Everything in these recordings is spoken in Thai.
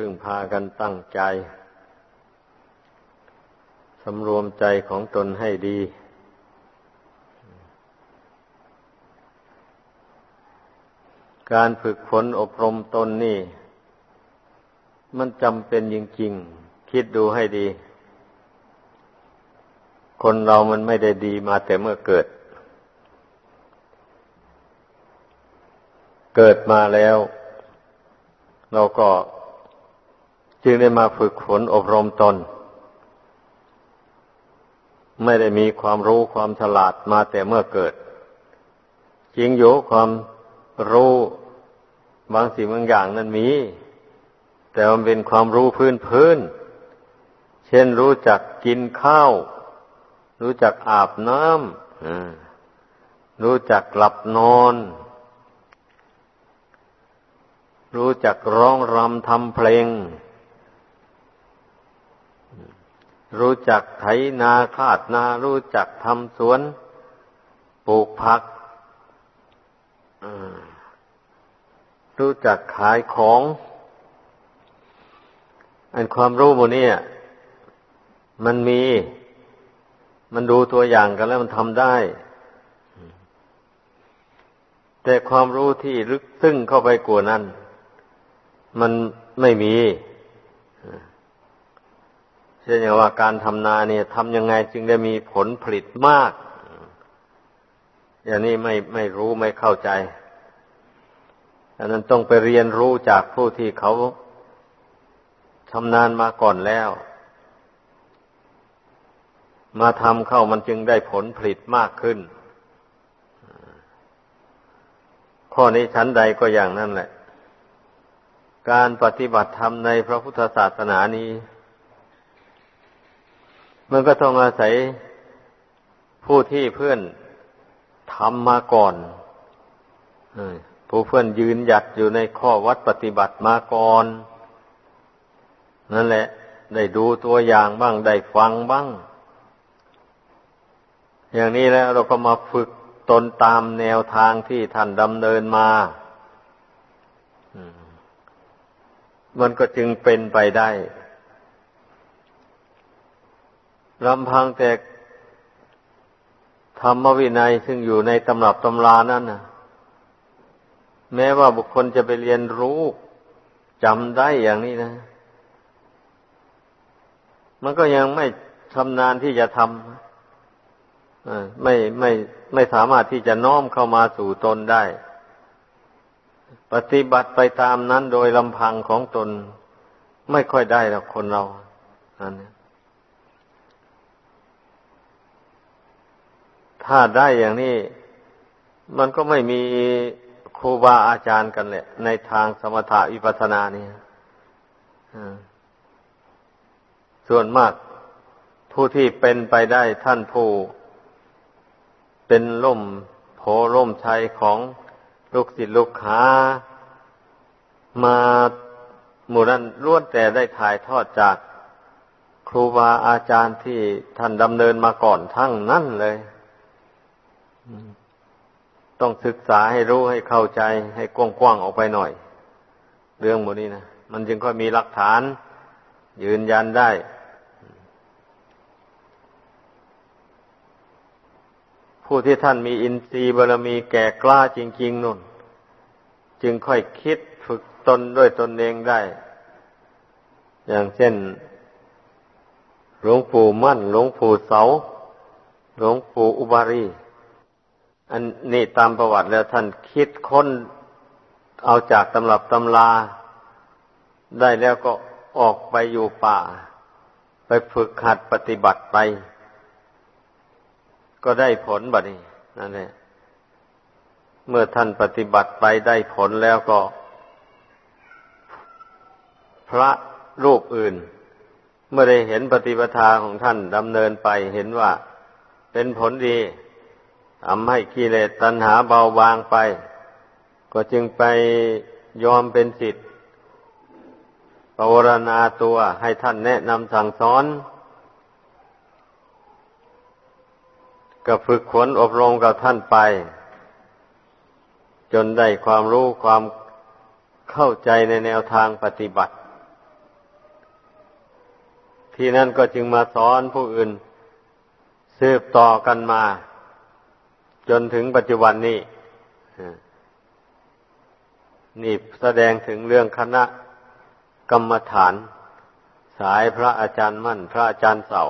พึ่งพากันตั้งใจ สำรวมใจของตนให้ดี การฝึกฝนอบรมตนนี่ มันจำเป็นจริงๆ คิดดูให้ดี คนเรามันไม่ได้ดีมาแต่เมื่อเกิด เกิดมาแล้ว เราก็ จึงได้มาฝึกฝนอบรมตน ไม่ได้มีความรู้ความฉลาดมาแต่เมื่อเกิด จริงอยู่ความรู้บางสิ่งบางอย่างนั้นมี แต่มันเป็นความรู้พื้นพื้น เช่นรู้จักกินข้าว รู้จักอาบน้ำรู้จักหลับนอน รู้จักร้องรำทำเพลง รู้จักไถนาคาดนา รู้จักทำสวน ปลูกผักรู้จักขายของ อันความรู้โมนี้มันมี มันดูตัวอย่างกันแล้วมันทำได้ แต่ความรู้ที่ลึกซึ้งเข้าไปกว่านั้น มันไม่มี ช่นอย่างว่าการทำนาเนี่ยทำยังไงจึงได้มีผลผลิตมาก อย่างนี้ไม่ไม่รู้ไม่เข้าใจดังนั้นต้องไปเรียนรู้จากผู้ที่เขาชำนาญมาก่อนแล้ว มาทำเข้ามันจึงได้ผลผลิตมากขึ้น ข้อนี้ชั้นใดก็อย่างนั้นแหละ การปฏิบัติธรรมในพระพุทธศาสนานี้ มันก็ต้องอาศัยผู้ที่เพื่อนทำมาก่อนผู้เพื่อนยืนหยัดอยู่ในข้อวัดปฏิบัติมาก่อน นั่นแหละ ได้ดูตัวอย่างบ้าง ได้ฟังบ้าง อย่างนี้แล้วเราก็มาฝึกตนตามแนวทางที่ท่านดำเนินมา มันก็จึงเป็นไปได้ ลำพังแต่ธรรมวินัยซึ่งอยู่ในตำรับตำรานั่นนะแม้ว่าบุคคลจะไปเรียนรู้จำได้อย่างนี้นะ มันก็ยังไม่ชำนาญที่จะทำไม่ไม่ไม่สามารถที่จะน้อมเข้ามาสู่ตนได้ ปฏิบัติไปตามนั้นโดยลำพังของตน ไม่ค่อยได้หรอกคนเราอันนี้ ถ้าได้อย่างนี้ มันก็ไม่มีครูบาอาจารย์กันแหละ ในทางสมถะวิปัสสนานี่ส่วนมากผู้ที่เป็นไปได้ท่านผู้เป็นล่มโพล่มชัยของลูกศิษย์ลูกหามาหมู่นั้นล้วนแต่ได้ถ่ายทอดจากครูบาอาจารย์ที่ท่านดำเนินมาก่อนทั้งนั้นเลย ต้องศึกษาให้รู้ให้เข้าใจให้กว้างๆออกไปหน่อย เรื่องหมดนี้นะมันจึงค่อยมีหลักฐาน ยืนยันได้ ผู้ที่ท่านมีอินทรีย์บารมีแก่กล้าจริงๆนุ่น จึงค่อยคิดฝึกตนด้วยตนเองได้ อย่างเช่น หลวงปู่มั่น หลวงปู่เสา หลวงปู่อุบารี อันนี้ตามประวัติแล้วท่านคิดค้นเอาจากตำรับตำลา ได้แล้วก็ออกไปอยู่ป่า ไปฝึกหัดปฏิบัติไป ก็ได้ผลบัดนี้นั่นแหละเมื่อท่านปฏิบัติไปได้ผลแล้วก็ พระรูปอื่น เมื่อได้เห็นปฏิปทาของท่านดำเนินไปเห็นว่าเป็นผลดี ทำให้กิเลสตัณหาเบาบางไป ก็จึงไปยอมเป็นสิทธิ์ปวารณาตัวให้ท่านแนะนำสั่งสอนก็ฝึกขนอบรมกับท่านไป จนได้ความรู้ความเข้าใจในแนวทางปฏิบัติ ที่นั่นก็จึงมาสอนผู้อื่น สืบต่อกันมา จนถึงปัจจุบันนี้นี่แสดงถึงเรื่องคณะกรรมฐาน สายพระอาจารย์มั่น พระอาจารย์เสา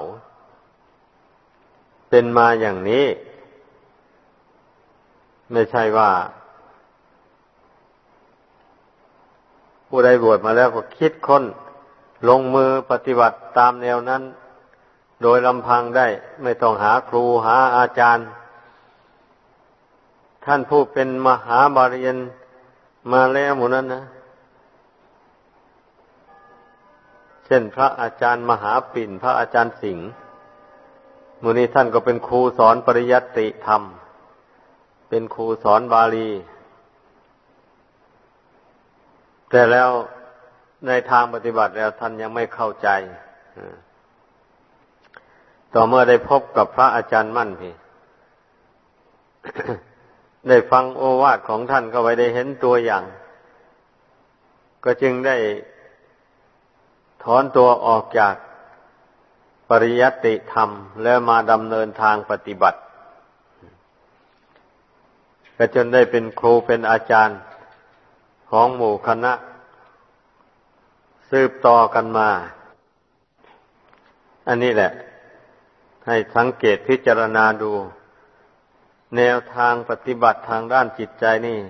เป็นมาอย่างนี้ ไม่ใช่ว่า ผู้ใดบวชมาแล้วก็คิดค้น ลงมือปฏิบัติตามแนวนั้น โดยลำพังได้ ไม่ต้องหาครูหาอาจารย์ ท่านผู้เป็นมหาบาลียนมาแล้วหมดนั้นนะ เช่นพระอาจารย์มหาปิ่น พระอาจารย์สิงห์มูนี้ท่านก็เป็นครูสอนปริยัติธรรม เป็นครูสอนบาลี แต่แล้วในทางปฏิบัติแล้วท่านยังไม่เข้าใจ ต่อเมื่อได้พบกับพระอาจารย์มั่นพี่ ได้ฟังโอวาทของท่านก็ไปได้เห็นตัวอย่าง ก็จึงได้ถอนตัวออกจากปริยัติธรรม แล้วมาดำเนินทางปฏิบัติ ก็จนได้เป็นครูเป็นอาจารย์ของหมู่คณะ สืบต่อกันมา อันนี้แหละ ให้สังเกตพิจารณาดู แนวทางปฏิบัติทางด้านจิตใจนี่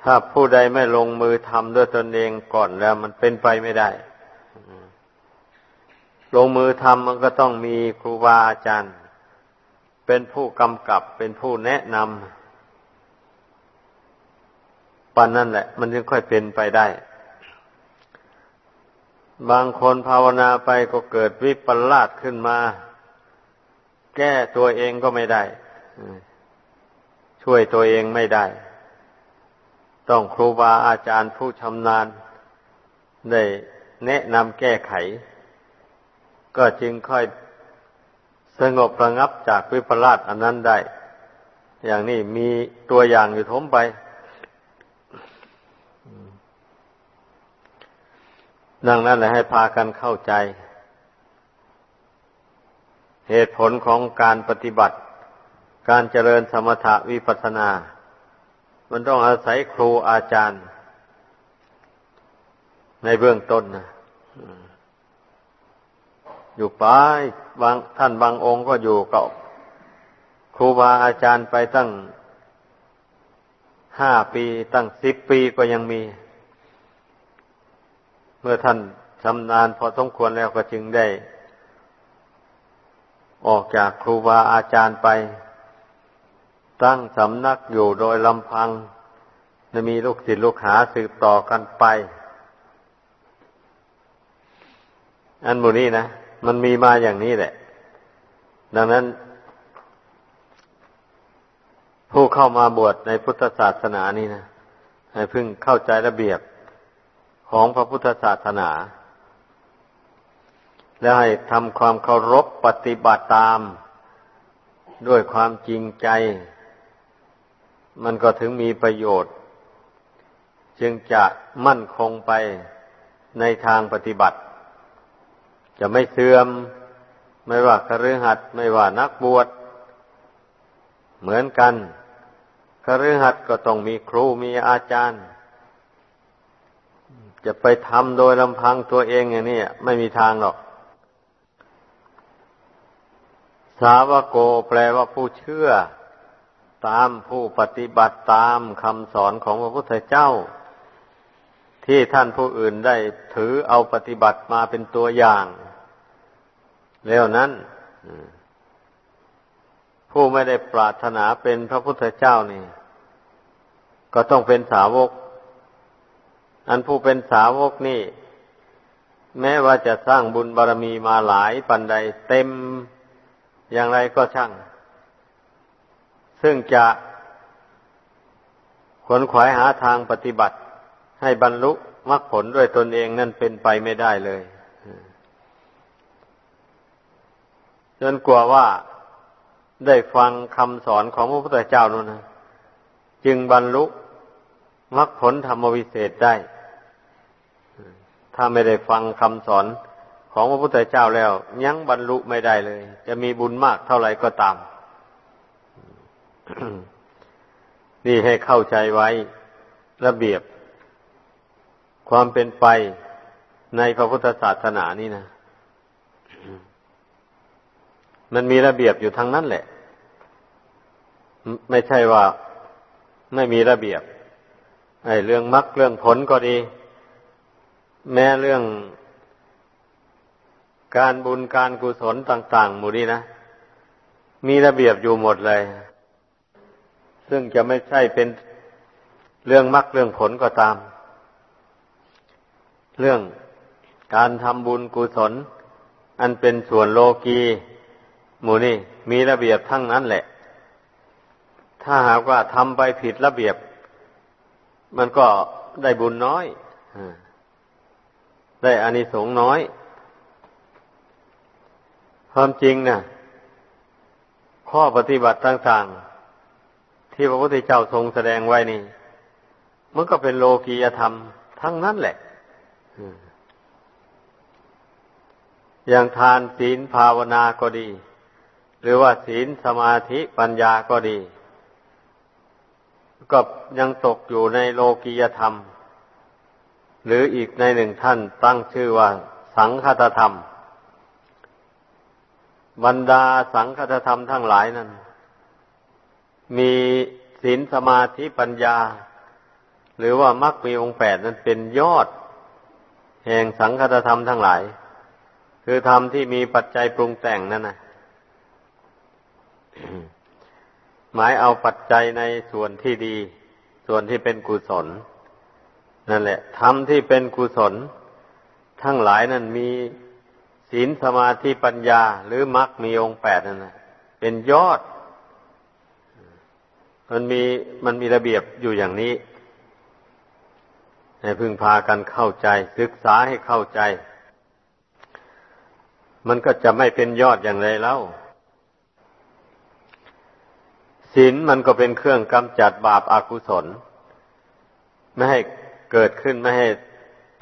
ถ้าผู้ใดไม่ลงมือทำด้วยตนเองก่อนแล้วมันเป็นไปไม่ได้ ลงมือทำมันก็ต้องมีครูบาอาจารย์ เป็นผู้กำกับเป็นผู้แนะนำปันนั่นแหละ มันจึงค่อยเป็นไปได้ บางคนภาวนาไปก็เกิดวิปลาสขึ้นมา แก้ตัวเองก็ไม่ได้ ช่วยตัวเองไม่ได้ ต้องครูบาอาจารย์ผู้ชำนาญ ได้แนะนำแก้ไข ก็จึงค่อยสงบระงับจากวิปลาสอันนั้นได้ อย่างนี้มีตัวอย่างอยู่ทมไป ดังนั้นแหละให้พากันเข้าใจ เหตุผลของการปฏิบัติ การเจริญสมถะวิปัสนา มันต้องอาศัยครูอาจารย์ ในเบื้องต้นนะอยู่ไปบางท่านบางองค์ก็อยู่กับครูบาอาจารย์ไปตั้งห้าปีตั้งสิบปีก็ยังมี เมื่อท่านชำนาญพอสมควรแล้วก็จึงได้ ออกจากครูบาอาจารย์ไป ตั้งสำนักอยู่โดยลำพังจะมีลูกศิษย์ลูกหาสืบต่อกันไป อันบุนี้นะ มันมีมาอย่างนี้แหละ ดังนั้น ผู้เข้ามาบวชในพุทธศาสนานี่นะให้พึ่งเข้าใจระเบียบของพระพุทธศาสนา แล้วให้ทำความเคารพปฏิบัติตาม ด้วยความจริงใจ มันก็ถึงมีประโยชน์ จึงจะมั่นคงไปในทางปฏิบัติ จะไม่เสื่อม ไม่ว่าคฤหัสถ์ไม่ว่านักบวชเหมือนกันคฤหัสถ์ก็ต้องมีครูมีอาจารย์ จะไปทำโดยลำพังตัวเองอย่างนี้ไม่มีทางหรอก สาวโกแปลว่าผู้เชื่อ ตามผู้ปฏิบัติตามคำสอนของพระพุทธเจ้า ที่ท่านผู้อื่นได้ถือเอาปฏิบัติมาเป็นตัวอย่าง แล้วนั้นผู้ไม่ได้ปรารถนาเป็นพระพุทธเจ้านี่ ก็ต้องเป็นสาวก อันผู้เป็นสาวกนี่ แม้ว่าจะสร้างบุญบารรมีมาหลายปันใดเต็มอย่างไรก็ช่าง ซึ่งจะขวนขวายหาทางปฏิบัติ ให้บรรลุมรรคผลด้วยตนเองนั่นเป็นไปไม่ได้เลยจนกลัวว่าได้ฟังคำสอนของพระพุทธเจ้านั่นนะจึงบรรลุมรรคผลธรรมวิเศษได้ ถ้าไม่ได้ฟังคำสอนของพระพุทธเจ้าแล้ว ยังบรรลุไม่ได้เลย จะมีบุญมากเท่าไหร่ก็ตาม นี่ให้เข้าใจไว้ระเบียบ ความเป็นไปในพระพุทธศาสนานี่นะ มันมีระเบียบอยู่ทั้งนั้นแหละ ไม่ใช่ว่าไม่มีระเบียบ ไอ้เรื่องมรรคเรื่องผลก็ดี แม้เรื่องการบุญการกุศลต่าง ๆ หมู่นี้นะ มีระเบียบอยู่หมดเลย ซึ่งจะไม่ใช่เป็นเรื่องมรรคเรื่องผลก็ตาม เรื่องการทำบุญกุศล อันเป็นส่วนโลกีหมู่นี่มีระเบียบทั้งนั้นแหละ ถ้าหากว่าทำไปผิดระเบียบ มันก็ได้บุญน้อยได้อานิสงส์น้อยความจริงนะ่ะ ข้อปฏิบัติต่าง ๆ ที่พระพุทธเจ้าทรงแสดงไว้นี่ มันก็เป็นโลกียธรรม ทั้งนั้นแหละอย่างทานศีลภาวนาก็ดี หรือว่าศีลสมาธิปัญญาก็ดี ก็ยังตกอยู่ในโลกียธรรม หรืออีกในหนึ่งท่านตั้งชื่อว่า สังคตธรรม บรรดาสังคตธรรมทั้งหลายนั้น มีศีลสมาธิปัญญา หรือว่ามรรคมีองค์แปดนั้นเป็นยอด แห่งสังคตธรรมทั้งหลาย คือธรรมที่มีปัจจัยปรุงแต่งนั่นนะหมายเอาปัจจัยในส่วนที่ดี ส่วนที่เป็นกุศล นั่นแหละธรรมที่เป็นกุศล ทั้งหลายนั้นมีศีลสมาธิปัญญา หรือมรรคมีองค์แปดนั่นนะเป็นยอด มันมีมันมีระเบียบอยู่อย่างนี้ ให้พึงพากันเข้าใจ ศึกษาให้เข้าใจ มันก็จะไม่เป็นยอดอย่างไรแล้วศีลมันก็เป็นเครื่องกำจัดบาปอากุศล ไม่ให้เกิดขึ้นไม่ให้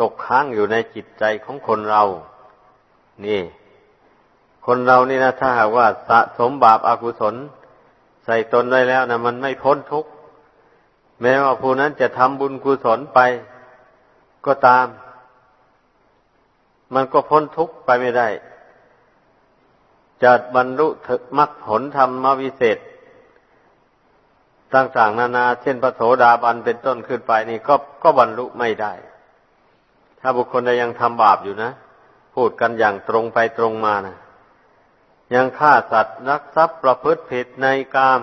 ตกค้างอยู่ในจิตใจของคนเรา นี่ คนเรานี่นะถ้าหากว่าสะสมบาปอากุศล ใส่ตนไว้แล้วนะมันไม่พ้นทุกข์แม้ว่าผู้นั้นจะทำบุญกุศลไป ก็ตาม มันก็พ้นทุกข์ไปไม่ได้จะบรรลุมรรคผลธรรมวิเศษต่างๆนานา เช่นพระโสดาบันเป็นต้นขึ้นไปนี่ก็ก็บรรลุไม่ได้ ถ้าบุคคลใดยังทำบาปอยู่นะ พูดกันอย่างตรงไปตรงมานะ ยังฆ่าสัตว์นักทรัพย์ประพฤติผิดในกาม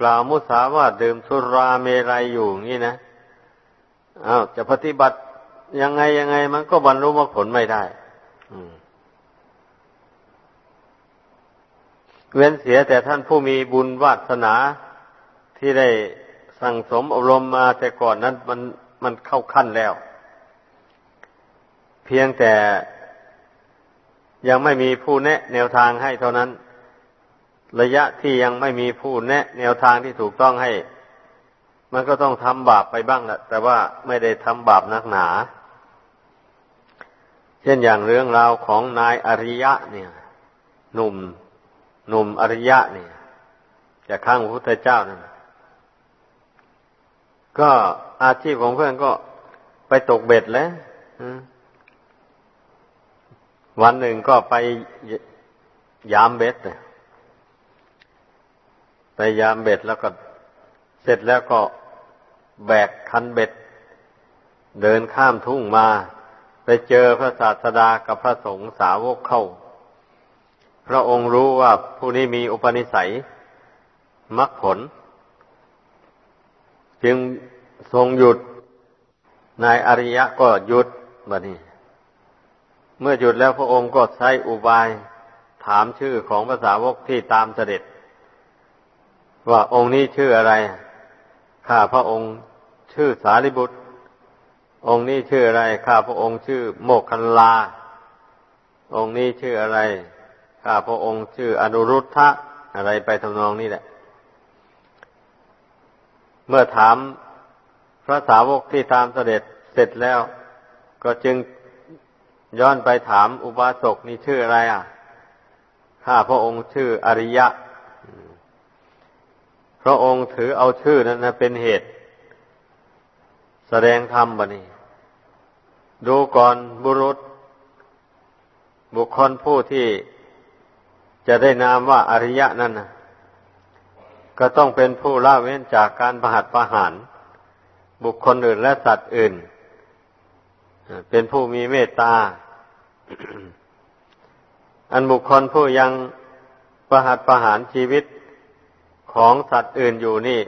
กล่าวมุสาวาทดื่มสุราเมรัยอยู่งี้นะอา้าวจะปฏิบัติยังไงยังไง มันก็บรรลุมรรคผลไม่ได้เว้นเสียแต่ท่านผู้มีบุญวาสนาที่ได้สั่งสมอบรมมาแต่ก่อนนั้นมันมันเข้าขั้นแล้ว เพียงแต่ ยังไม่มีผู้แนะ แนวทางให้เท่านั้น ระยะที่ยังไม่มีผู้แนะ แนวทางที่ถูกต้องให้ มันก็ต้องทำบาปไปบ้างแหละแต่ว่าไม่ได้ทำบาปนักหนา เช่นอย่างเรื่องราวของนายอริยะเนี่ย หนุ่มหนุ่มอริยะเนี่ยจากข้างพระพุทธเจ้านั่นก็อาชีพของเพื่อนก็ไปตกเบ็ดแล้ว วันหนึ่งก็ไปยามเบ็ดไปยามเบ็ดแล้วก็เสร็จแล้วก็แบกคันเบ็ด เดินข้ามทุ่งมา ไปเจอพระศาสดากับพระสงฆ์สาวกเข้า พระองค์รู้ว่าผู้นี้มีอุปนิสัยมรรคผล จึงทรงหยุดนายอริยะก็หยุดบัดนี้ เมื่อหยุดแล้วพระองค์ก็ใช้อุบายถามชื่อของภาษาวกที่ตามเสด็จ ว่าองค์นี้ชื่ออะไร ข้าพระองค์ชื่อสารีบุตร องค์นี้ชื่ออะไร ข้าพระองค์ชื่อโมกคันลา องค์นี้ชื่ออะไร ข้าพระองค์ชื่ออนุรุทธะอะไรไปทำนองนี้แหละ เมื่อถามพระสาวกที่ตามเสด็จเสร็จแล้ว ก็จึง ย้อนไปถามอุบาสกนี่ชื่ออะไรอะ ข้าพระองค์ชื่ออริยะ พระองค์ถือเอาชื่อนั้นเป็นเหตุ แสดงธรรมบนี่ดูก่อนบุรุษ บุคคลผู้ที่จะได้นามว่าอริยะนั่นนะก็ต้องเป็นผู้ละเว้นจากการประหัตประหาร บุคคลอื่นและสัตว์อื่น เป็นผู้มีเมตตา อันบุคคลผู้ยังประหัตประหารชีวิตของสัตว์อื่นอยู่นี่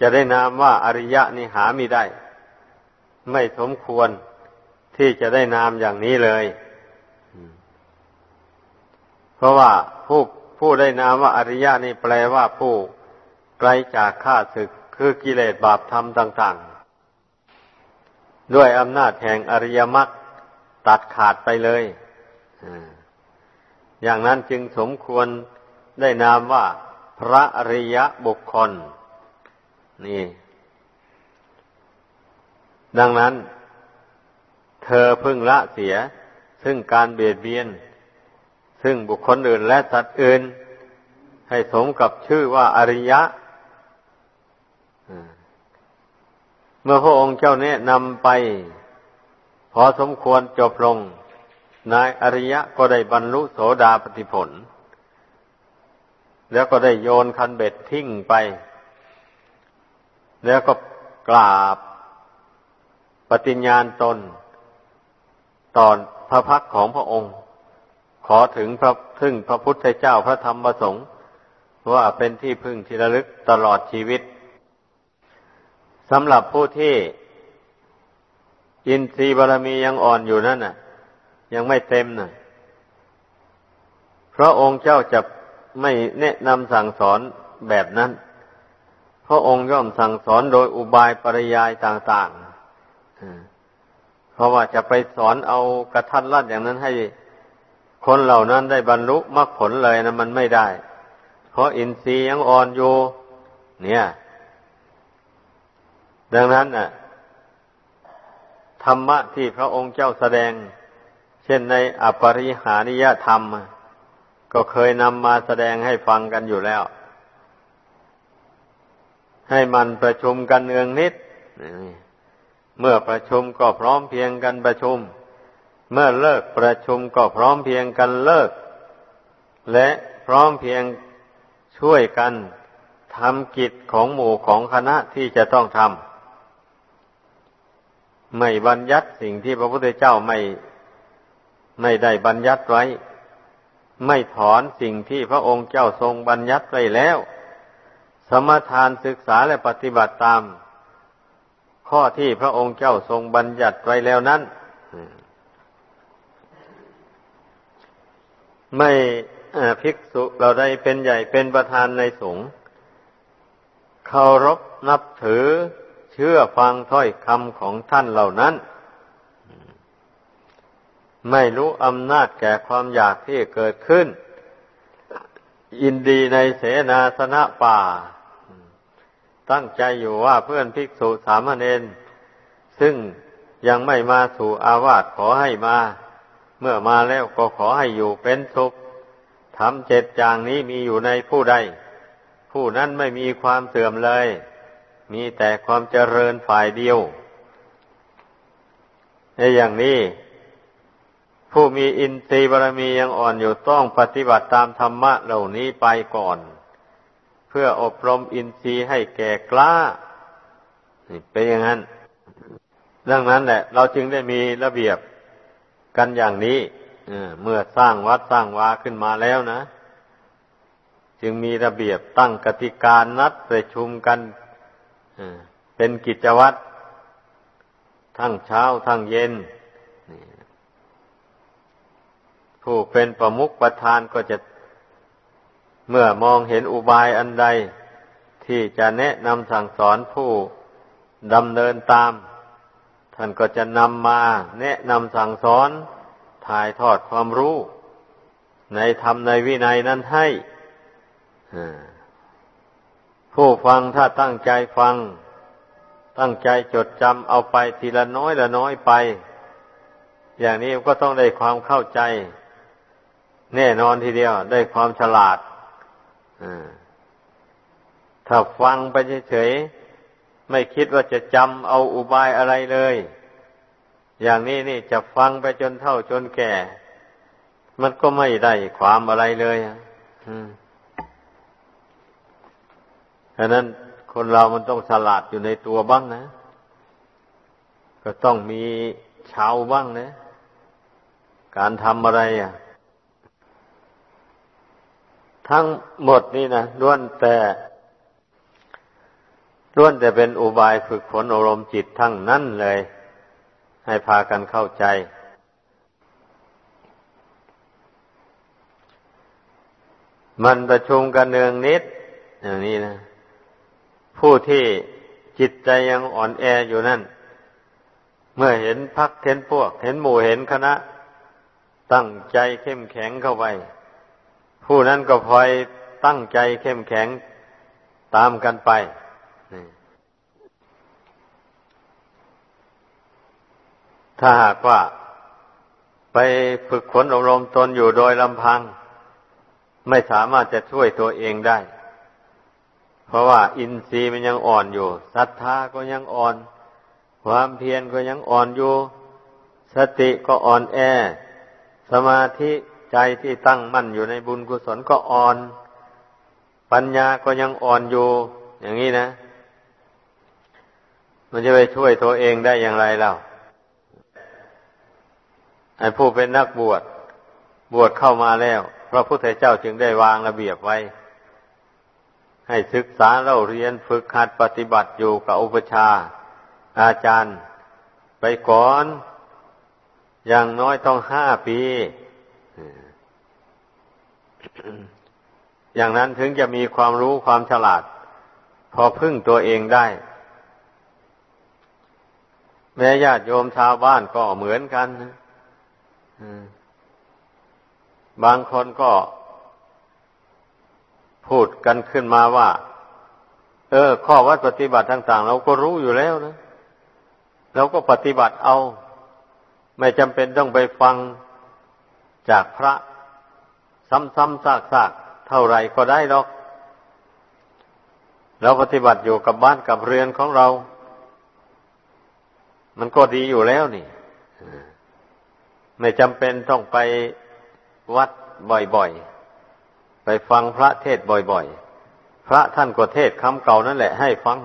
จะได้นามว่าอริยะนี่หามีได้ ไม่สมควรที่จะได้นามอย่างนี้เลย เพราะว่าผู้ผู้ได้นามว่าอริยะนี่แปลว่าผู้ไกลจากข้าศึกคือกิเลสบาปธรรมต่างๆ ด้วยอำนาจแห่งอริยมรรคตัดขาดไปเลยอย่างนั้นจึงสมควรได้นามว่าพระอริยบุคคล นี่ ดังนั้น เธอพึ่งละเสีย ซึ่งการเบียดเบียน ซึ่งบุคคลอื่นและสัตว์อื่น ให้สมกับชื่อว่าอริยะ เมื่อพระองค์เจ้าแนะนำไป พอสมควรจบลง นายอริยะก็ได้บรรลุโสดาปติผล แล้วก็ได้โยนคันเบ็ดทิ้งไป แล้วก็กราบปฏิญญาณตนตอนพระพักของพระองค์ ขอถึงพระพึ่งพระพุทธเจ้าพระธรรมประสงค์ว่าเป็นที่พึ่งที่ระลึกตลอดชีวิต สำหรับผู้ที่ อินทรีย์บารมียังอ่อนอยู่นั่นน่ะ ยังไม่เต็มน่ะพระองค์เจ้าจะไม่แนะนำสั่งสอนแบบนั้น พระองค์ย่อมสั่งสอนโดยอุบายปริยายต่างๆเพราะว่าจะไปสอนเอากระทัดรัดอย่างนั้นให้คนเหล่านั้นได้บรรลุมรรคผลเลยนะมันไม่ได้ เพราะอินทรีย์ยังอ่อนอยู่เนี่ย ดังนั้นน่ะ ธรรมะที่พระองค์เจ้าแสดง เช่นในอปริหานิยธรรม ก็เคยนำมาแสดงให้ฟังกันอยู่แล้ว ให้มันประชุมกันเนืองนิด เมื่อประชุมก็พร้อมเพียงกันประชุม เมื่อเลิกประชุมก็พร้อมเพียงกันเลิก และพร้อมเพียงช่วยกันทำกิจของหมู่ของคณะที่จะต้องทำ ไม่บัญญัติสิ่งที่พระพุทธเจ้าไม่ไม่ได้บัญญัติไว้ ไม่ถอนสิ่งที่พระองค์เจ้าทรงบัญญัติไว้แล้ว สมทานศึกษาและปฏิบัติตาม ข้อที่พระองค์เจ้าทรงบัญญัติไว้แล้วนั้นไม่ภิกษุเราได้เป็นใหญ่เป็นประธานในสงฆ์เคารพนับถือ ชื่อฟังถ้อยคำของท่านเหล่านั้น ไม่รู้อำนาจแก่ความอยากที่เกิดขึ้น อินดีในเสนาสนะป่า ตั้งใจอยู่ว่าเพื่อนภิกษุสามเณรซึ่งยังไม่มาสู่อาวาสขอให้มา เมื่อมาแล้วก็ขอให้อยู่เป็นสุขทำเจ็ดอย่างนี้มีอยู่ในผู้ใด ผู้นั้นไม่มีความเสื่อมเลย มีแต่ความเจริญฝ่ายเดียวในอย่างนี้ผู้มีอินทรีย์บารมียังอ่อนอยู่ต้องปฏิบัติตามธรรมะเหล่านี้ไปก่อน เพื่ออบรมอินทรีย์ให้แก่กล้าเป็นอย่างนั้น ดังนั้นแหละ เราจึงได้มีระเบียบกันอย่างนี้เมื่อสร้างวัดสร้างวาขึ้นมาแล้วนะ จึงมีระเบียบตั้งกติกานัดประชุมกัน เป็นกิจวัตรทั้งเช้าทั้งเย็น ผู้เป็นประมุขประธานก็จะเมื่อมองเห็นอุบายอันใด ที่จะแนะนำสั่งสอนผู้ดำเนินตาม ท่านก็จะนำมาแนะนำสั่งสอนถ่ายทอดความรู้ ในธรรมในวินัยนั้นให้ ผู้ฟังถ้าตั้งใจฟัง ตั้งใจจดจำเอาไปทีละน้อยละน้อยไป อย่างนี้ก็ต้องได้ความเข้าใจ แน่นอนทีเดียว ได้ความฉลาดถ้าฟังไปเฉยๆไม่คิดว่าจะจำเอาอุบายอะไรเลย อย่างนี้นี่จะฟังไปจนเท่าจนแก่ มันก็ไม่ได้ความอะไรเลย ฉะนั้นคนเรามันต้องฉลาดอยู่ในตัวบ้างนะ ก็ต้องมีชาวบ้างนะ การทำอะไรอะ ทั้งหมดนี่นะล้วนแต่ล้วนแต่เป็นอุบายฝึกฝนอารมณ์จิตทั้งนั้นเลย ให้พากันเข้าใจ มันประชุมกันเนืองนิดอย่างนี้นะ ผู้ที่จิตใจยังอ่อนแออยู่นั่น เมื่อเห็นพักเห็นพวก เห็นหมู่เห็นคณะ ตั้งใจเข้มแข็งเข้าไป ผู้นั้นก็พลอยตั้งใจเข้มแข็งตามกันไปถ้าหากว่าไปฝึกฝนอบรมตนอยู่โดยลำพัง ไม่สามารถจะช่วยตัวเองได้ เพราะว่าอินทรีย์มันยังอ่อนอยู่ศรัทธาก็ยังอ่อน ความเพียรก็ยังอ่อนอยู่ สติก็อ่อนแอ สมาธิใจที่ตั้งมั่นอยู่ในบุญกุศลก็อ่อน ปัญญาก็ยังอ่อนอยู่ อย่างนี้นะ มันจะไปช่วยตัวเองได้อย่างไรเล่าไอ้ผู้เป็นนักบวช บวชเข้ามาแล้ว พระพุทธเจ้าจึงได้วางระเบียบไว้ ให้ศึกษาเล่าเรียนฝึกหัดปฏิบัติอยู่กับอุปชา อาจารย์ไปก่อน อย่างน้อยต้องห้าปี อย่างนั้นถึงจะมีความรู้ความฉลาด พอพึ่งตัวเองได้ แม่ญาติโยมชาวบ้านก็เหมือนกันบางคนก็ พูดกันขึ้นมาว่า เออ ข้อวัดปฏิบัติต่าง ๆ เราก็รู้อยู่แล้วนะเราก็ปฏิบัติเอา ไม่จำเป็นต้องไปฟังจากพระซ้ำๆซากๆเท่าไรก็ได้หรอก เราปฏิบัติอยู่กับบ้านกับเรือนของเรา มันก็ดีอยู่แล้วนี่ ไม่จำเป็นต้องไปวัดบ่อยๆ ไปฟังพระเทศบ่อยๆ พระท่านก็เทศคำเก่านั่นแหละให้ฟัง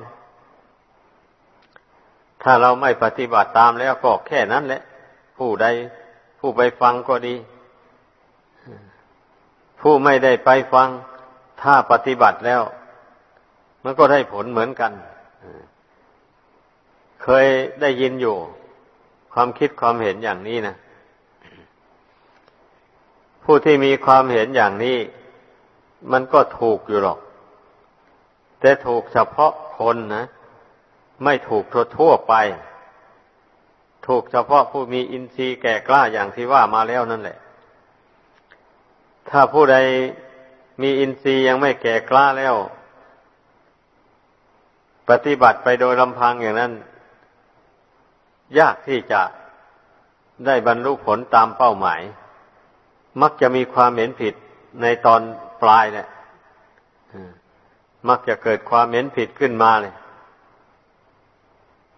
ถ้าเราไม่ปฏิบัติตามแล้วก็แค่นั้นแหละ ผู้ใดผู้ไปฟังก็ดี ผู้ไม่ได้ไปฟัง ถ้าปฏิบัติแล้ว มันก็ได้ผลเหมือนกัน เคยได้ยินอยู่ ความคิดความเห็นอย่างนี้นะผู้ที่มีความเห็นอย่างนี้ มันก็ถูกอยู่หรอก แต่ถูกเฉพาะคนนะ ไม่ถูกทั่วไป ถูกเฉพาะผู้มีอินทรีย์แก่กล้าอย่างที่ว่ามาแล้วนั่นแหละ ถ้าผู้ใดมีอินทรีย์ยังไม่แก่กล้าแล้ว ปฏิบัติไปโดยลำพังอย่างนั้น ยากที่จะได้บรรลุผลตามเป้าหมาย มักจะมีความเห็นผิด ในตอนปลายแหละมักจะเกิดความเห็นผิดขึ้นมาเลย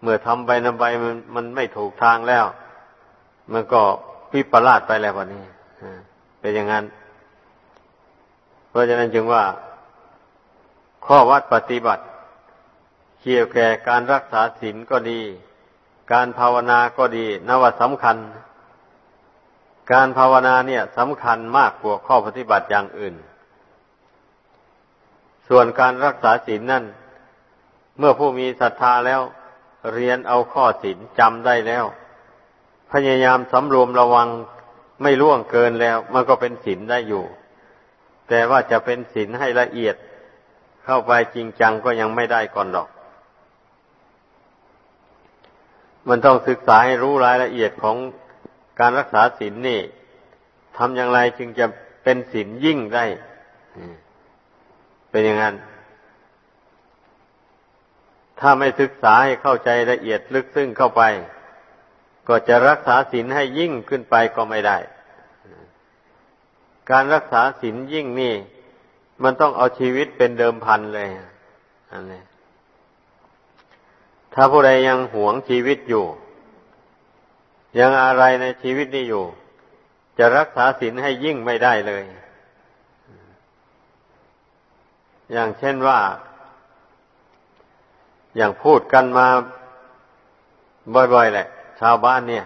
เมื่อทำไปนำไปมันมันไม่ถูกทางแล้ว มันก็พิปลาดไปแล้ววันนี้เป็นอย่างนั้น เพราะฉะนั้นจึงว่า ข้อวัดปฏิบัติ เกี่ยวแก่การรักษาศีลก็ดี การภาวนาก็ดีนว่าสำคัญ การภาวนาเนี่ยสำคัญมากกว่าข้อปฏิบัติอย่างอื่น ส่วนการรักษาศีลนั่น เมื่อผู้มีศรัทธาแล้ว เรียนเอาข้อศีลจำได้แล้ว พยายามสำรวมระวังไม่ล่วงเกินแล้ว มันก็เป็นศีลได้อยู่ แต่ว่าจะเป็นศีลให้ละเอียดเข้าไปจริงจังก็ยังไม่ได้ก่อนดอก มันต้องศึกษาให้รู้รายละเอียดของ การรักษาศีลนี่ทำอย่างไรจึงจะเป็นศีลยิ่งได้เป็นอย่างนั้น ถ้าไม่ศึกษาให้เข้าใจละเอียดลึกซึ้งเข้าไป ก็จะรักษาศีลให้ยิ่งขึ้นไปก็ไม่ได้ การรักษาศีลยิ่งนี่ มันต้องเอาชีวิตเป็นเดิมพันเลยอันนี้ถ้าผู้ใดยังหวงชีวิตอยู่ ยังอะไรในชีวิตนี้อยู่ จะรักษาศีลให้ยิ่งไม่ได้เลย อย่างเช่นว่า อย่างพูดกันมาบ่อยๆแหละ ชาวบ้านเนี่ย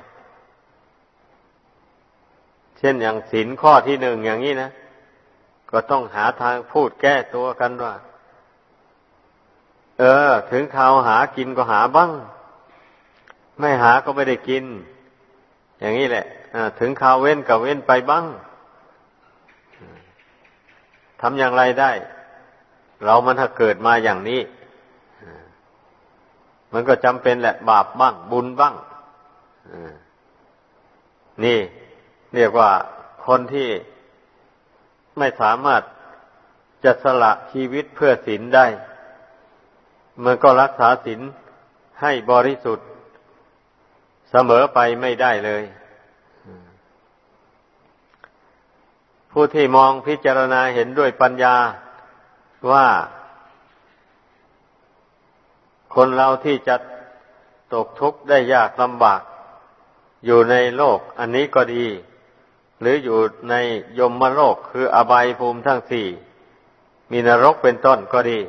เช่นอย่างศีลข้อที่หนึ่งอย่างนี้นะก็ต้องหาทางพูดแก้ตัวกันว่า เออ ถึงข่าวหากินก็หาบ้าง ไม่หาก็ไม่ได้กิน อย่างนี้แหละถึงข่าวเว้นก็เว้นไปบ้างทำอย่างไรได้ เรามันถ้าเกิดมาอย่างนี้ มันก็จำเป็นแหละ บาปบ้าง บุญบ้างนี่ เรียกว่าคนที่ไม่สามารถจะสละชีวิตเพื่อศีลได้ มันก็รักษาศีลให้บริสุทธิ์ เสมอไปไม่ได้เลย ผู้ที่มองพิจารณาเห็นด้วยปัญญาว่า คนเราที่จะตกทุกข์ได้ยากลำบาก อยู่ในโลก อันนี้ก็ดี หรืออยู่ในยมโลกคืออบายภูมิทั้งสี่ มีนรกเป็นต้นก็ดี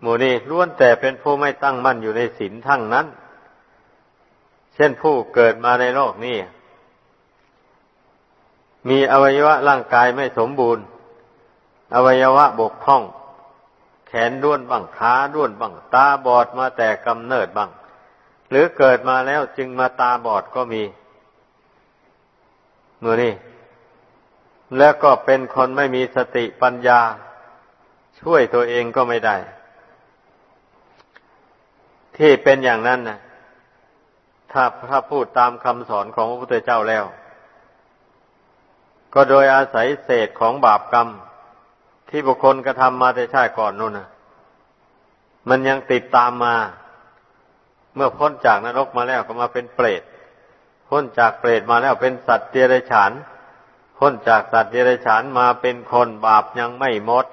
หมู่นี้ล้วนแต่เป็นผู้ไม่ตั้งมั่นอยู่ในศีลทั้งนั้น เช่นผู้เกิดมาในโลกนี้ มีอวัยวะร่างกายไม่สมบูรณ์ อวัยวะบกพร่อง แขนด้วนบ้างขาด้วนบ้างตาบอดมาแต่กำเนิดบ้าง หรือเกิดมาแล้วจึงมาตาบอดก็มีมือนี่แล้วก็เป็นคนไม่มีสติปัญญา ช่วยตัวเองก็ไม่ได้ ที่เป็นอย่างนั้นนะ ถ้าถ้าพูดตามคำสอนของพระพุทธเจ้าแล้ว ก็โดยอาศัยเศษของบาปกรรม ที่บุคคลกระทำมาแต่ชาติก่อนนู่นนะมันยังติดตามมา เมื่อพ้นจากนรกมาแล้วก็มาเป็นเปรต พ้นจากเปรตมาแล้วเป็นสัตว์เดรัจฉาน พ้นจากสัตว์เดรัจฉานมาเป็นคนบาปยังไม่หมด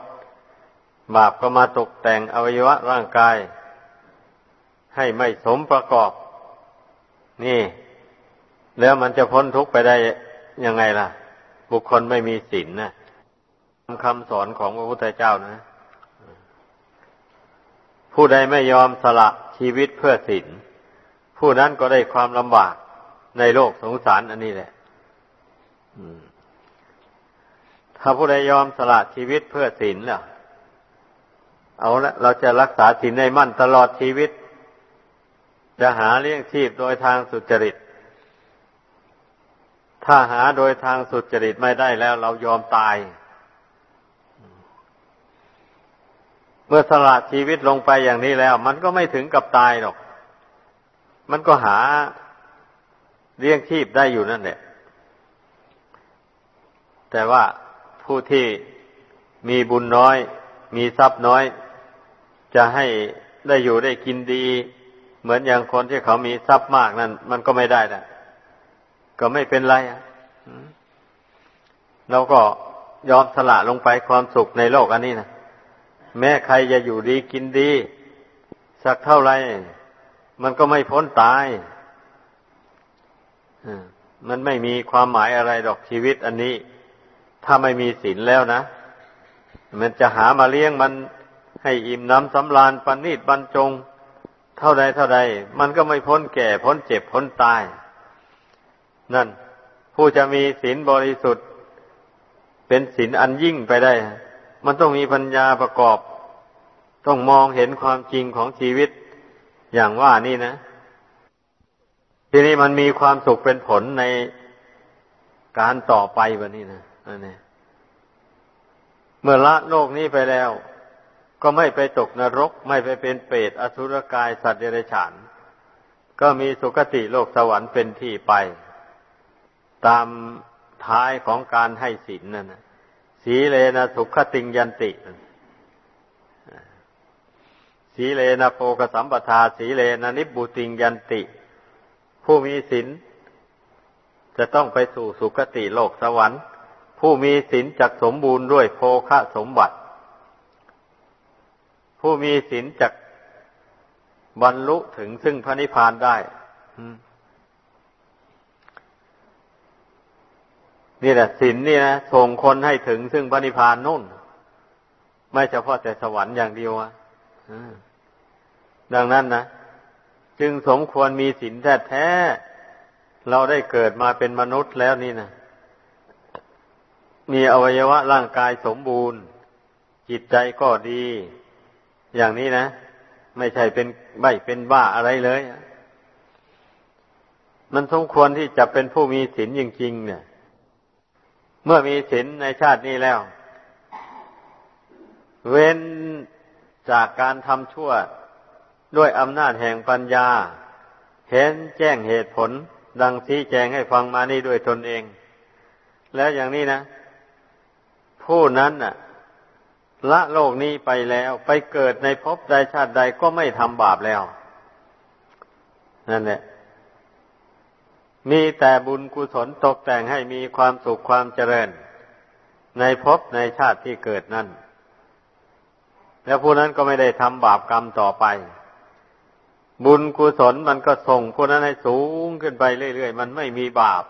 บาปก็มาตกแต่งอวัยวะร่างกาย ให้ไม่สมประกอบ นี่ แล้วมันจะพ้นทุกข์ไปได้ยังไงล่ะ บุคคลไม่มีศีลนนะคำสอนของพระพุทธเจ้านะ ผู้ใดไม่ยอมสละชีวิตเพื่อศีลผู้นั้นก็ได้ความลำบากในโลกสงสารอันนี้แหละถ้าผู้ใดยอมสละชีวิตเพื่อศีลล่ะ เอาละเราจะรักษาศีลในมั่นตลอดชีวิต จะหาเลี้ยงชีพโดยทางสุจริต ถ้าหาโดยทางสุจริตไม่ได้แล้วเรายอมตาย เมื่อสละชีวิตลงไปอย่างนี้แล้ว มันก็ไม่ถึงกับตายหรอก มันก็หาเลี้ยงชีพได้อยู่นั่นแหละ แต่ว่าผู้ที่มีบุญน้อย มีทรัพย์น้อย จะให้ได้อยู่ได้กินดี เหมือนอย่างคนที่เขามีทรัพย์มากนั่นมันก็ไม่ได้นะก็ไม่เป็นไรอะเราก็ยอมสละลงไปความสุขในโลกอันนี้นะแม้ใครจะอยู่ดีกินดี สักเท่าไรมันก็ไม่พ้นตายมันไม่มีความหมายอะไรดอกชีวิตอันนี้ ถ้าไม่มีศีลแล้วนะ มันจะหามาเลี้ยงมันให้อิ่มน้ำสำราญปนนีดบรรจง เท่าใดเท่าใด มันก็ไม่พ้นแก่พ้นเจ็บพ้นตาย นั่น ผู้จะมีศีลบริสุทธิ์ เป็นศีลอันยิ่งไปได้ มันต้องมีปัญญาประกอบ ต้องมองเห็นความจริงของชีวิต อย่างว่านี่นะ ทีนี้มันมีความสุขเป็นผลในการต่อไปวันนี้นะอันนี้เมื่อละโลกนี้ไปแล้ว ก็ไม่ไปตกนรก ไม่ไปเป็นเปรตอสุรกายสัตว์เดรัจฉาน ก็มีสุคติโลกสวรรค์เป็นที่ไป ตามท้ายของการให้ศีลนั่นนะสีเลนะสุขติงยันติสีเลนะโปกสัมปทา สีเลนะนิบุติงยันติผผู้มีศีลจะต้องไปสู่สุคติโลกสวรรค์ ผู้มีศีลจักสมบูรณ์ด้วยโภคะสมบัติ ผู้มีศีลจักบรรลุถึงซึ่งพระนิพพานได้นี่แหละศีลนี่นะส่งคนให้ถึงซึ่งพระนิพพานนู่น ไม่เฉพาะแต่สวรรค์อย่างเดียวอะดังนั้นนะจึงสมควรมีศีลแท้ๆเราได้เกิดมาเป็นมนุษย์แล้วนี่นะมีอวัยวะร่างกายสมบูรณ์ จิตใจก็ดี อย่างนี้นะ ไม่ใช่เป็นใบเป็นบ้าอะไรเลย มันสมควรที่จะเป็นผู้มีศีลจริงๆเนี่ย เมื่อมีศีลในชาตินี้แล้ว เว้นจากการทำชั่วด้วยอำนาจแห่งปัญญา เห็นแจ้งเหตุผล ดังที่แจงให้ฟังมานี่ด้วยตนเอง แล้วอย่างนี้นะ ผู้นั้นน่ะ ละโลกนี้ไปแล้วไปเกิดในภพใดชาติใดก็ไม่ทำบาปแล้ว นั่นแหละมีแต่บุญกุศลตกแต่งให้มีความสุขความเจริญ ในภพในชาติที่เกิดนั่น แล้วผู้นั้นก็ไม่ได้ทำบาปกรรมต่อไป บุญกุศลมันก็ส่งผู้นั้นให้สูงขึ้นไปเรื่อยๆ มันไม่มีบาป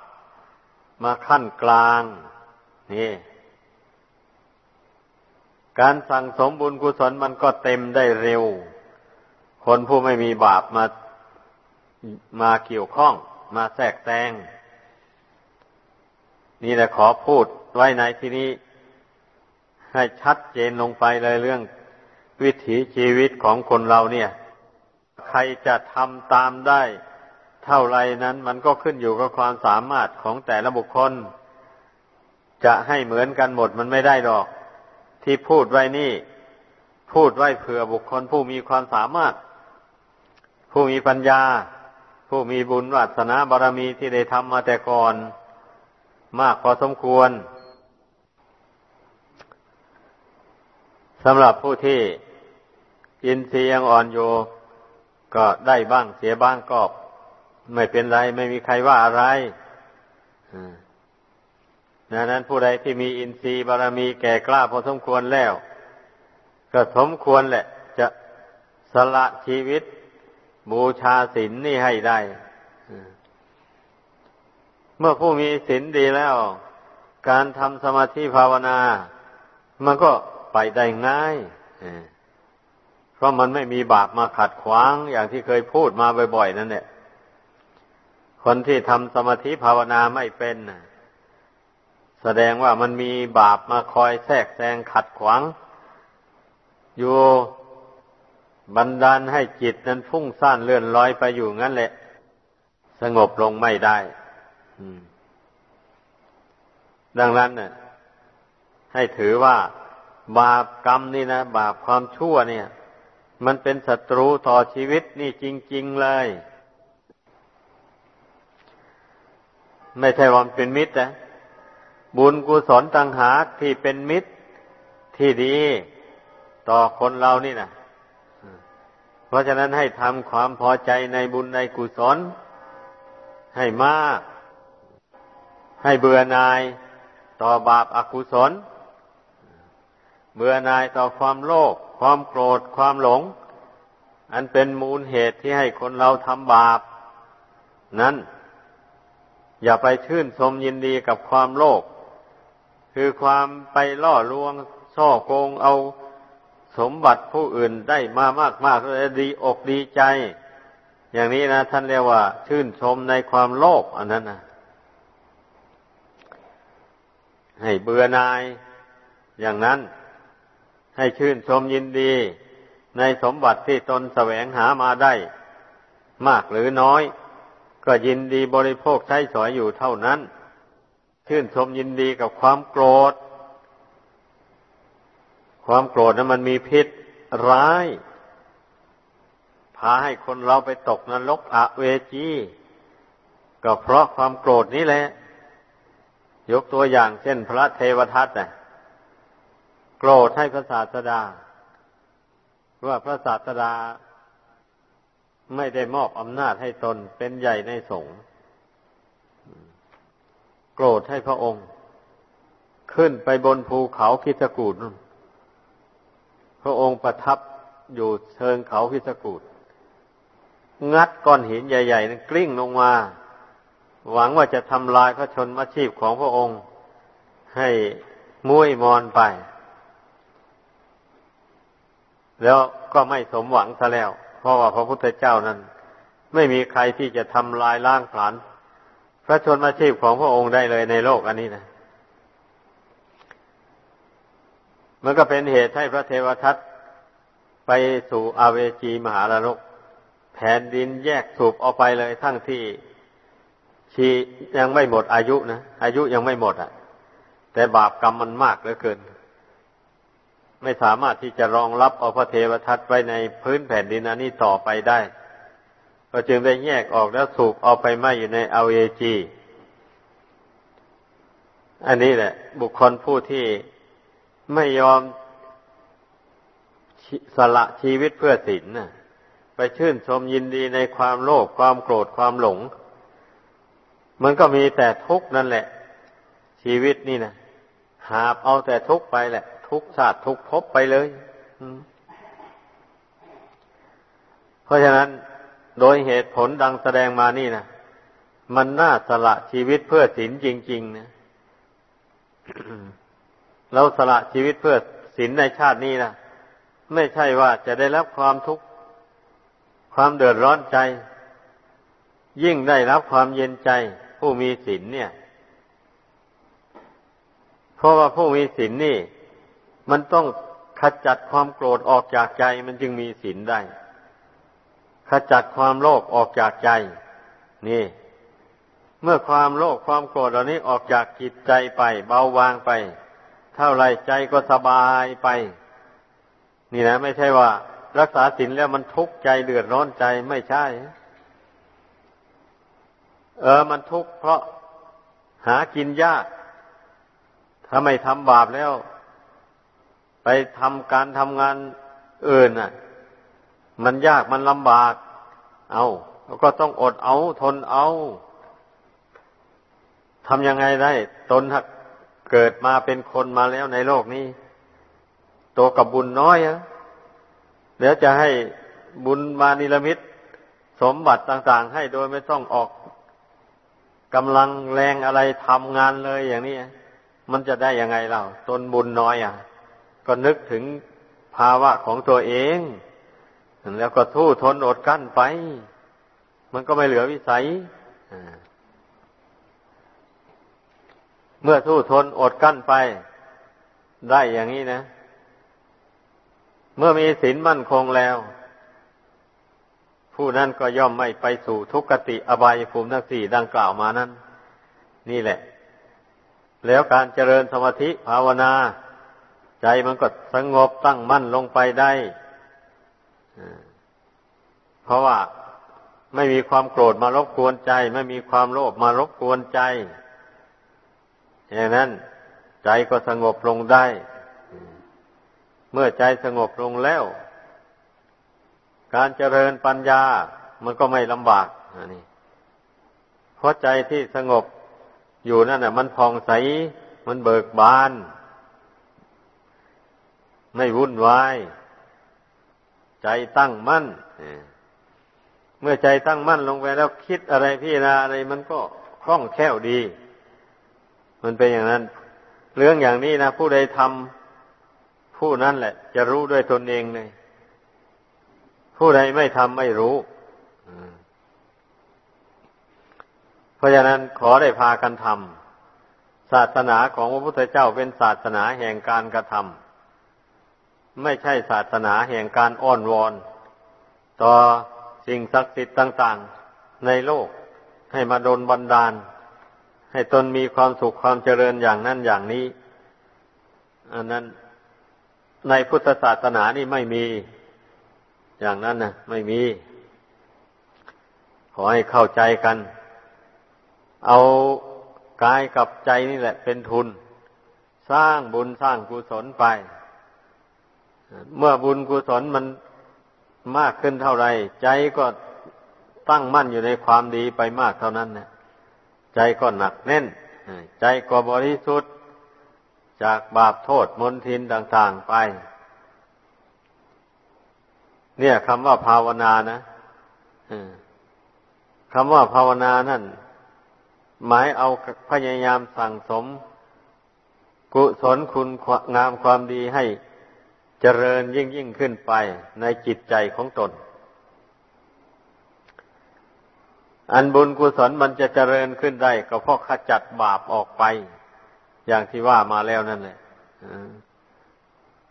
มาขั้นกลาง นี่ การสั่งสมบุญกุศลมันก็เต็มได้เร็ว คนผู้ไม่มีบาปมามาเกี่ยวข้อง มาแทรกแซงนี่แหละขอพูดไว้ในที่นี้ ให้ชัดเจนลงไปเลยเรื่อง วิถีชีวิตของคนเราเนี่ย ใครจะทำตามได้ เท่าไรนั้นมันก็ขึ้นอยู่กับความสามารถของแต่ละบุคคล จะให้เหมือนกันหมดมันไม่ได้ดอก ที่พูดไว้นี่ พูดไว้เผื่อบุคคลผู้มีความสามารถ ผู้มีปัญญา ผู้มีบุญวัสนาบารรมีที่ได้ทำมาแต่ก่อน มากพอสมควรสำหรับผู้ที่อินทรีย์ยังอ่อนโยก็ได้บ้างเสียบ้างก็ไม่เป็นไร ไม่มีใครว่าอะไร ดังนั้นผู้ใดที่มีอินทรีย์บารมีแก่กล้าพอสมควรแล้ว ก็สมควรแหละ จะสละชีวิต บูชาศีลนนี่ให้ได้ เมื่อผู้มีศีลดีแล้ว การทำสมาธิภาวนา มันก็ไปได้ง่ายเพราะมันไม่มีบาปมาขัดขวางอย่างที่เคยพูดมาบ่อยๆนั่นแหละคนที่ทำสมาธิภาวนาไม่เป็น แสดงว่ามันมีบาปมาคอยแทรกแซงขัดขวาง อยู่บันดาลให้จิตนั้นฟุ้งซ่านเลื่อนลอยไปอยู่งั้นแหละ สงบลงไม่ได้ดังนั้นเนี่ยให้ถือว่าบาปกรรมนี่นะบาปความชั่วเนี่ย มันเป็นศัตรูต่อชีวิตนี่จริง ๆเลย ไม่ใช่ว่าเป็นมิตรนะ บุญกุศลต่างหากที่เป็นมิตรที่ดีต่อคนเรานี่นะเพราะฉะนั้นให้ทำความพอใจในบุญในกุศล ให้มาก ให้เบื่อนายต่อบาปอากุศล เบื่อนายต่อความโลภความโกรธความหลง อันเป็นมูลเหตุที่ให้คนเราทำบาป นั้น อย่าไปชื่นชมยินดีกับความโลภ คือความไปล่อลวงช่อโกงเอาสมบัติผู้อื่นได้มามากมากเลยดีอกดีใจ อย่างนี้นะท่านเรียกว่า ชื่นชมในความโลภอันนั้นนะให้เบื่อนายอย่างนั้น ให้ชื่นชมยินดี ในสมบัติที่ตนแสวงหามาได้ มากหรือน้อย ก็ยินดีบริโภคใช้สอยอยู่เท่านั้น ชื่นชมยินดีกับความโกรธ ความโกรธนั้นมันมีพิษร้าย พาให้คนเราไปตกนรกอเวจี ก็เพราะความโกรธนี้แหละ ยกตัวอย่างเช่นพระเทวทัตน่ะโกรธให้พระศาสดา ว่าพระศาสดาไม่ได้มอบอำนาจให้ตนเป็นใหญ่ในสงฆ์ โกรธให้พระองค์ ขึ้นไปบนภูเขาคิสกูดพระองค์ประทับอยู่เชิงเขาคิสกูดงัดก้อนหินใหญ่ๆนั้นกลิ้งลงมา หวังว่าจะทำลายพระชนมาชีพของพระองค์ ให้มุ้ยมอนไป แล้วก็ไม่สมหวังซะแล้ว เพราะว่าพระพุทธเจ้านั้น ไม่มีใครที่จะทำลายล้างผลาญ พระชนมาชีพของพระองค์ได้เลยในโลกอันนี้นะมันก็เป็นเหตุให้พระเทวทัตไปสู่อาเวจีมหาลนกแผ่นดินแยกสูบออกไปเลยทั้งที่ชียังไม่หมดอายุนะอายุยังไม่หมดอะ แต่บาปกรรมมันมากเหลือเกิน ไม่สามารถที่จะรองรับเอาพระเทวทัตไว้ในพื้นแผ่นดินอันนี้ต่อไปได้ ก็จึงได้แยกออกแล้วสูบเอาไปไหมอยู่ในเอเวจีอันนี้แหละ บุคคลผู้ที่ไม่ยอมสละชีวิตเพื่อศีลน่ะไปชื่นชมยินดีในความโลภความโกรธความหลง มันก็มีแต่ทุกข์นั่นแหละ ชีวิตนี่นะหาบเอาแต่ทุกข์ไปแหละ ทุกชาติทุกภพไปเลยเพราะฉะนั้น โดยเหตุผลดังแสดงมานี่นะมันน่าสละชีวิตเพื่อศีลจริง ๆ นะเราสละชีวิตเพื่อศีลในชาตินี้นะไม่ใช่ว่าจะได้รับความทุกข์ความเดือดร้อนใจ ยิ่งได้รับความเย็นใจ ผู้มีศีลเนี่ย เพราะว่าผู้มีศีลนี่ มันต้องขจัดความโกรธออกจากใจมันจึงมีศีลได้ ขจัดความโลภออกจากใจ นี่ เมื่อความโลภความโกรธเหล่านี้ออกจากจิตใจไป เบาบางไป เท่าไรใจก็สบายไป นี่นะ ไม่ใช่ว่า รักษาศีลแล้วมันทุกข์ใจเดือดร้อนใจไม่ใช่ เออมันทุกข์เพราะหากินยาก ถ้าไม่ทำบาปแล้ว ไปทำการทำงานอื่นน่ะ มันยากมันลำบาก เอาแล้วก็ต้องอดเอา ทนเอาทำยังไงได้ ตนหักเกิดมาเป็นคนมาแล้วในโลกนี้ ตัวกับบุญน้อยอะเดี๋ยวจะให้บุญมานิรมิต สมบัติต่าง ๆ ให้โดยไม่ต้องออกกำลังแรงอะไรทำงานเลยอย่างนี้มันจะได้ยังไงเราตนบุญน้อยอะ ก็นึกถึงภาวะของตัวเอง แล้วก็ทู่ทนอดกั้นไป มันก็ไม่เหลือวิสัยเมื่อทู่ทนอดกั้นไป ได้อย่างนี้นะ เมื่อมีศีลมั่นคงแล้ว ผู้นั้นก็ย่อมไม่ไปสู่ทุกขติอบายภูมิทั้งสี่ดังกล่าวมานั้น นี่แหละ แล้วการเจริญสมาธิภาวนา ใจมันก็สงบตั้งมั่นลงไปได้ เพราะว่าไม่มีความโกรธมารบกวนใจ ไม่มีความโลภมารบกวนใจ อย่างนั้นใจก็สงบลงได้ เมื่อใจสงบลงแล้ว การเจริญปัญญามันก็ไม่ลำบากนี่เพราะใจที่สงบอยู่นั่นน่ะ มันผ่องใส มันเบิกบาน ไม่วุ่นวาย ใจตั้งมั่นเมื่อใจตั้งมั่นลงไปแล้วคิดอะไรพี่นาอะไรมันก็คล่องแคล่วดี มันเป็นอย่างนั้น เรื่องอย่างนี้นะผู้ใดทำผู้นั้นแหละ จะรู้ด้วยตนเองเลย ผู้ใดไม่ทำไม่รู้เพราะฉะนั้นขอได้พากันทำศาสนาของพระพุทธเจ้าเป็นศาสนาแห่งการกระทำไม่ใช่ศาสนาแห่งการอ้อนวอน ต่อ สิ่งศักดิ์สิทธิ์ต่างๆในโลก ให้มาโดนบันดาล ให้ตนมีความสุขความเจริญอย่างนั้นอย่างนี้ อันนั้นในพุทธศาสนานี่ไม่มี อย่างนั้นนะไม่มี ขอให้เข้าใจกัน เอากายกับใจนี่แหละ เป็นทุน สร้างบุญสร้างกุศลไป เมื่อบุญกุศลมัน มากขึ้นเท่าไรใจก็ตั้งมั่นอยู่ในความดีไปมากเท่านั้นนะใจก็หนักแน่น ใจก็บริสุทธิ์จากบาปโทษมนทินต่าง ๆไป เนี่ยคำว่าภาวนานะคำว่าภาวนานั่น หมายเอาพยายามสั่งสม กุศลคุณงามความดีให้ จริญยิ่งยิ่งขึ้นไปในจิตใจของตน อันบุญกุศลมันจะเจริญขึ้นได้ ก็เพราะขจัดบาปออกไป อย่างที่ว่ามาแล้วนั่นแหละ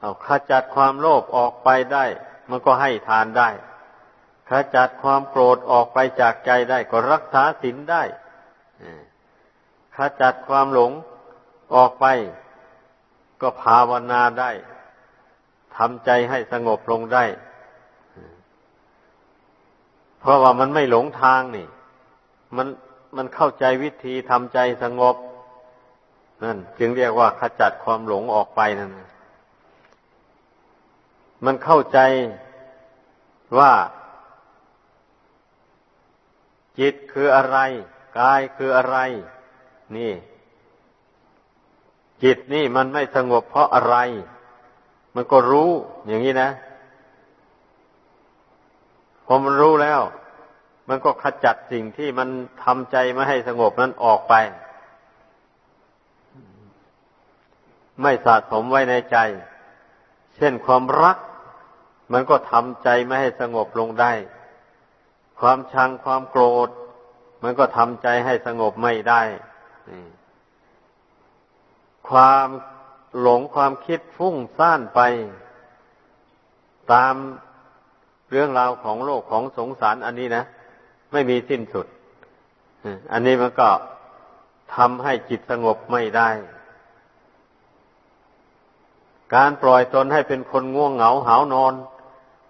เอาขจัดความโลภออกไปได้ มันก็ให้ทานได้ขจัดความโกรธออกไปจากใจได้ ก็รักษาศีลได้ขจัดความหลงออกไป ก็ภาวนาได้ ทำใจให้สงบลงได้ เพราะว่ามันไม่หลงทางนี่ มันมันเข้าใจวิธีทำใจสงบ นั่น จึงเรียกว่าขจัดความหลงออกไปนั่นมันเข้าใจว่า จิตคืออะไร กายคืออะไร นี่ จิตนี่มันไม่สงบเพราะอะไร มันก็รู้อย่างนี้นะ พอมันรู้แล้ว มันก็ขจัดสิ่งที่มันทำใจไม่ให้สงบนั้นออกไป ไม่สะสมไว้ในใจ เช่นความรัก มันก็ทำใจไม่ให้สงบลงได้ ความชังความโกรธ มันก็ทำใจให้สงบไม่ได้ความ หลงความคิดฟุ้งซ่านไป ตามเรื่องราวของโลกของสงสารอันนี้นะ ไม่มีสิ้นสุด อันนี้มันก็ทำให้จิตสงบไม่ได้ การปล่อยตนให้เป็นคนง่วงเหงาหานอน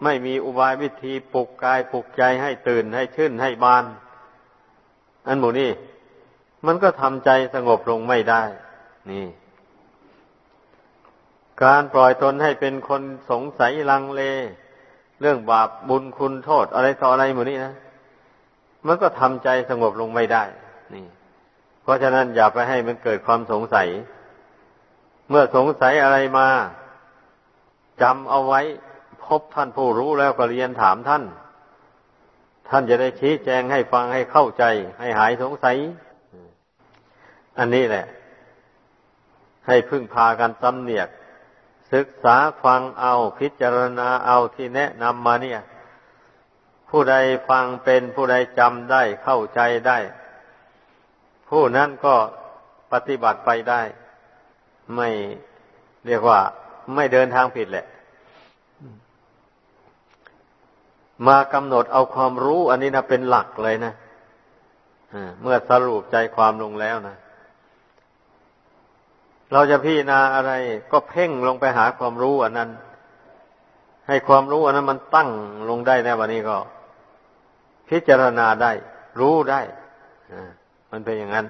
ไม่มีอุบายวิธีปลุกกายปลุกใจให้ตื่นให้ชื่นให้บาน อันหมูนี่มันก็ทำใจสงบลงไม่ได้ นี่ การปล่อยตนให้เป็นคนสงสัยลังเล เรื่องบาปบุญคุณโทษอะไรต่ออะไรหมูนี่นะมันก็ทำใจสงบลงไม่ได้ นี่ เพราะฉะนั้นอย่าไปให้มันเกิดความสงสัย เมื่อสงสัยอะไรมาจำเอาไว้ พบท่านผู้รู้แล้วก็เรียนถามท่าน ท่านจะได้ชี้แจงให้ฟังให้เข้าใจ ให้หายสงสัย อันนี้แหละ ให้พึ่งพากันสำเนียก ศึกษาฟังเอาพิจารณาเอาที่แนะนำมาเนี่ย ผู้ใดฟังเป็นผู้ใดจำได้เข้าใจได้ ผู้นั้นก็ปฏิบัติไปได้ ไม่เรียกว่า ไม่เดินทางผิดแหละ มากำหนดเอาความรู้ อันนี้นะเป็นหลักเลยนะเมื่อสรุปใจความลงแล้วนะ เราจะพิจารณาอะไรก็เพ่งลงไปหาความรู้อันนั้น ให้ความรู้อันนั้นมันตั้งลงได้ในวันนี้ก็ พิจารณาได้ รู้ได้มันเป็นอย่างนั้น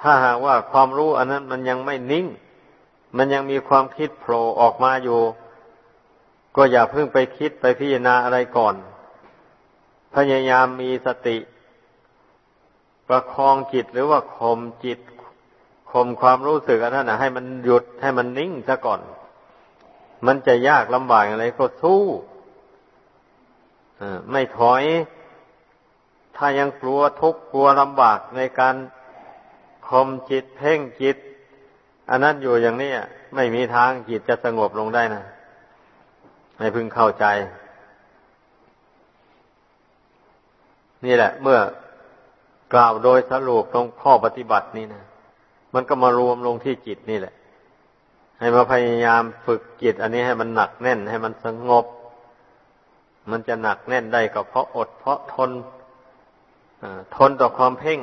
ถ้าหากว่าความรู้อันนั้นมันยังไม่นิ่ง มันยังมีความคิดโผล่ออกมาอยู่ ก็อย่าเพิ่งไปคิดไปพิจารณาอะไรก่อน พยายามมีสติ ประคองจิตหรือว่าข่มจิต ข่มความรู้สึกอันนั้นนะให้มันหยุดให้มันนิ่งซะก่อน มันจะยากลำบากอะไรก็สู้ไม่ถอย ถ้ายังกลัวทุกข์กลัวลำบากในการข่มจิตเพ่งจิต อันนั้นอยู่อย่างนี้ไม่มีทางจิตจะสงบลงได้นะให้พึงเข้าใจ นี่แหละ เมื่อกล่าวโดยสรุปตรงข้อปฏิบัตินี่นะ มันก็มารวมลงที่จิตนี่แหละ ให้มาพยายามฝึกจิต อันนี้ให้มันหนักแน่น ให้มันสงบ มันจะหนักแน่นได้ก็เพราะอดเพราะทนทนต่อความเพ่ง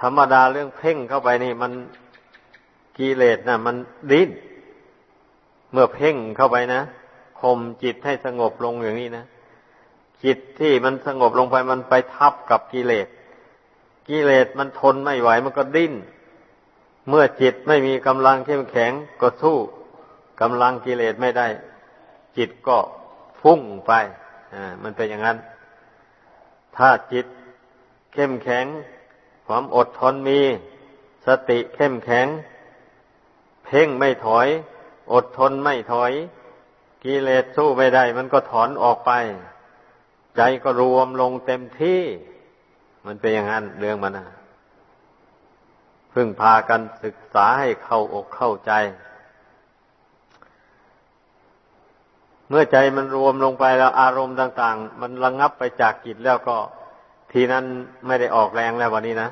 ธรรมดาเรื่องเพ่งเข้าไปนี่ มันกิเลสนะ่ะมันดิ้นเมื่อเพ่งเข้าไปนะข่มจิตให้สงบลงอย่างนี้นะจิตที่มันสงบลงไปมันไปทับกับกิเลส กิเลสมันทนไม่ไหวมันก็ดิ้น เมื่อจิตไม่มีกำลังเข้มแข็งก็สู้กำลังกิเลสไม่ได้ จิตก็ฟุ้งไปอ่ามันเป็นอย่างนั้น ถ้าจิตเข้มแข็ง ความอดทนมี สติเข้มแข็ง เพ่งไม่ถอย อดทนไม่ถอย กิเลสสู้ไม่ได้ มันก็ถอนออกไป ใจก็รวมลงเต็มที่ มันเป็นอย่างนั้นเรื่องมันนะพึ่งพากันศึกษาให้เข้าอกเข้าใจ เมื่อใจมันรวมลงไปแล้วอารมณ์ต่าง ๆ มันระงงับไปจากจิตแล้วก็ ทีนั้นไม่ได้ออกแรงแล้ววันนี้นะ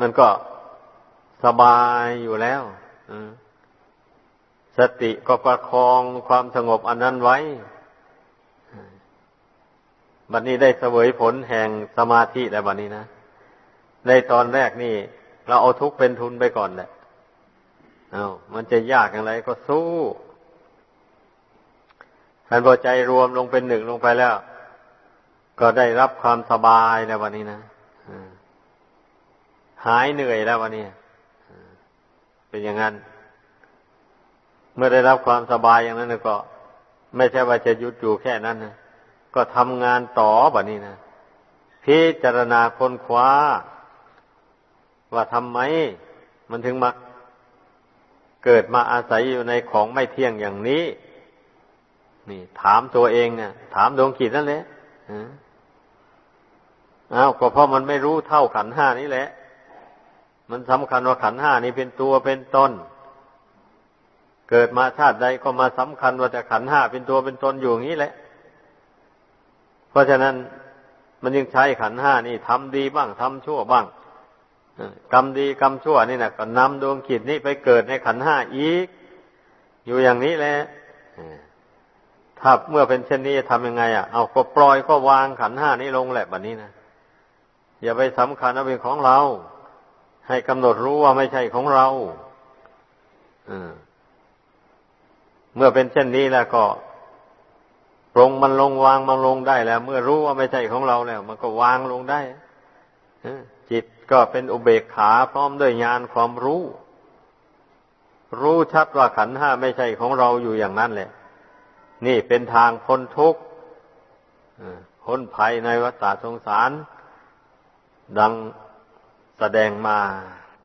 มันก็สบายอยู่แล้วสติก็ประคองความสงบอันนั้นไว้ บัดนนี้ได้เสวยผลแห่งสมาธิแล้วบัดนนี้นะ ในตอนแรกนี่ เราเอาทุกเป็นทุนไปก่อนแหละเอามันจะยากอย่างไรก็สู้การพอใจรวมลงเป็นหนึ่งลงไปแล้ว ก็ได้รับความสบายแล้ววันนี้นะหายเหนื่อยแล้ววันนี้เป็นอย่างนั้น เมื่อได้รับความสบายอย่างนั้นก็ ไม่ใช่ว่าจะหยุดอยู่แค่นั้นนะ ก็ทำงานต่อแบบนี้นะพิจารณาค้นคว้า ว่าทำไม มันถึงมาเกิดมาอาศัยอยู่ในของไม่เที่ยงอย่างนี้ นี่ ถามตัวเองเนี่ยถามดวงจิตนั่นแหละอ้าวก็เพราะมันไม่รู้เท่าขันห้านี้แหละ มันสำคัญว่าขันห้านี้เป็นตัวเป็นตนเกิดมาชาติใดก็มาสำคัญว่าจะขันห้าเป็นตัวเป็นตนอยู่อย่างนี้แหละ ราะฉะนั้นมันยังใช้ขันห้านี่ทำดีบ้างทำชั่วบ้างกรรมดีกรรมชั่วนี่นะก็นำดวงจิตนี้ไปเกิดในขันห้าอีก อยู่อย่างนี้แหละถ้าเมื่อเป็นเช่นนี้ทำยังไง อะ เอาก็ปล่อยก็วางขันห้านี้ลงแหละแบบนี้นะอย่าไปสำคัญว่าเป็นของเรา ให้กำหนดรู้ว่าไม่ใช่ของเราเมื่อเป็นเช่นนี้แล้วก็ ปรงมันลงวางมันลงได้แล้ว เมื่อรู้ว่าไม่ใช่ของเราแล้ว มันก็วางลงได้จิตก็เป็นอุเบกขาพร้อมด้วยญาณความรู้ รู้ชัดว่าขันห้าไม่ใช่ของเราอยู่อย่างนั้นแหละ นี่เป็นทางพ้นทุกข์พ้นภัยในวัฏสงสาร ดังแสดงมา